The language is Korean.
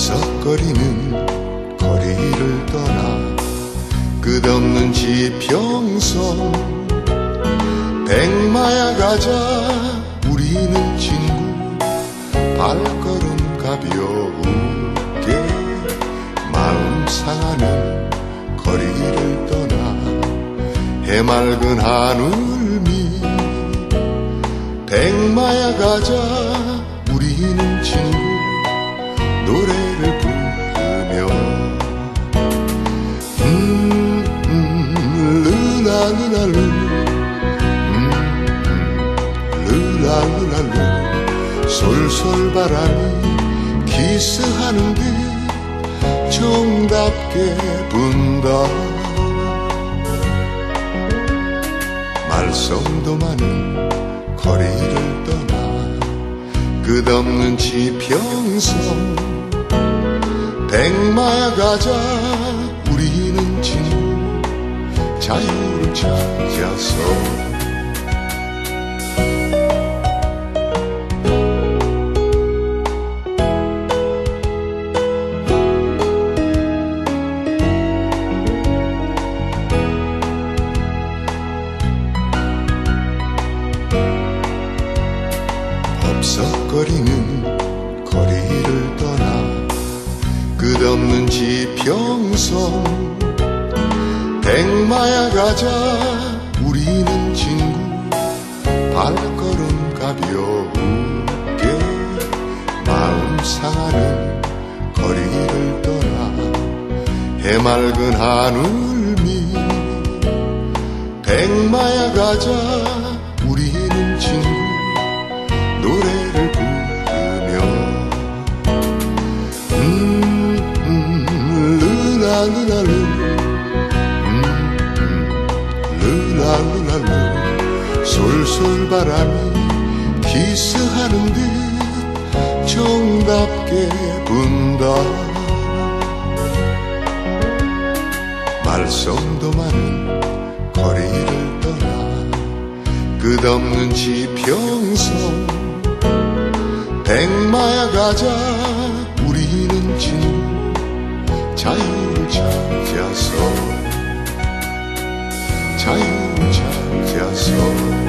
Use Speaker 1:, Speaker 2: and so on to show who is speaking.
Speaker 1: 법석거리는 거리를 떠나 끝없는 지평선 백마야 가자. 우리는 친구 발걸음 가벼우게 마음 상하는 거리를 떠나 해맑은 하늘 미 백마야 가자. 우리는 친구 노래를 부르며 음, 음, 르라 르라 르. 음, 음, 르라 르라 르. 솔솔 바람이 키스하는 듯 정답게 분다. 말썽도 많은 거리를 떠나 끝없는 지평선 백마 가자 우리는 친구 자유를 찾아서. 법석거리는 거리를 떠나 끝없는 지평선 백마야 가자 우리는 친구. 발걸음 가벼우게 마음 상하는 거리를 떠나 해맑은 하늘 미. 백마야 가자 음, 르라르라르 솔솔 바람이 키스하는 듯 정답게 분다. 말썽도 많은 거리를 떠나 끝없는 지평선 백마야 가자 우리는 친구 자유를 찾아서 자유 枷枷锁。